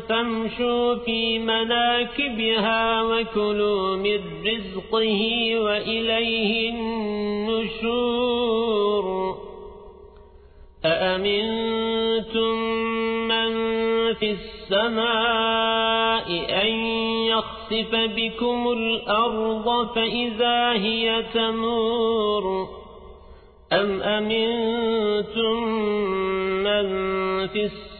فامشوا في مناكبها وكلوا من رزقه وإليه النشور. أأمنتم من في السماء أن يخسف بكم الأرض فإذا هي تمور؟ أم أمنتم من في السماء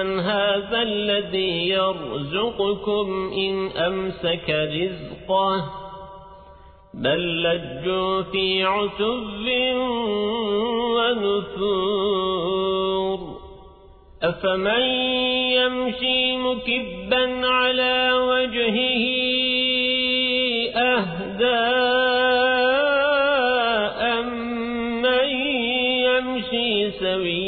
أمن هذا الذي يرزقكم إن أمسك رزقه بل لجوا في عتب ونفور. أفمن يمشي مكبا على وجهه أهداء من يمشي سويا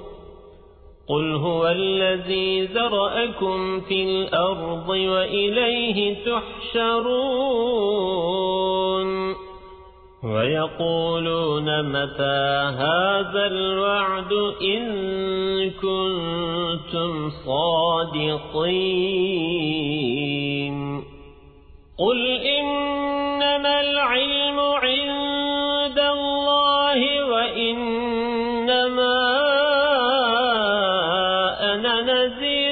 قل هو الذي ذرأكم في الأرض وإليه تحشرون ويقولون متى هذا الوعد إن كنتم صادقين قل إن أنا نذير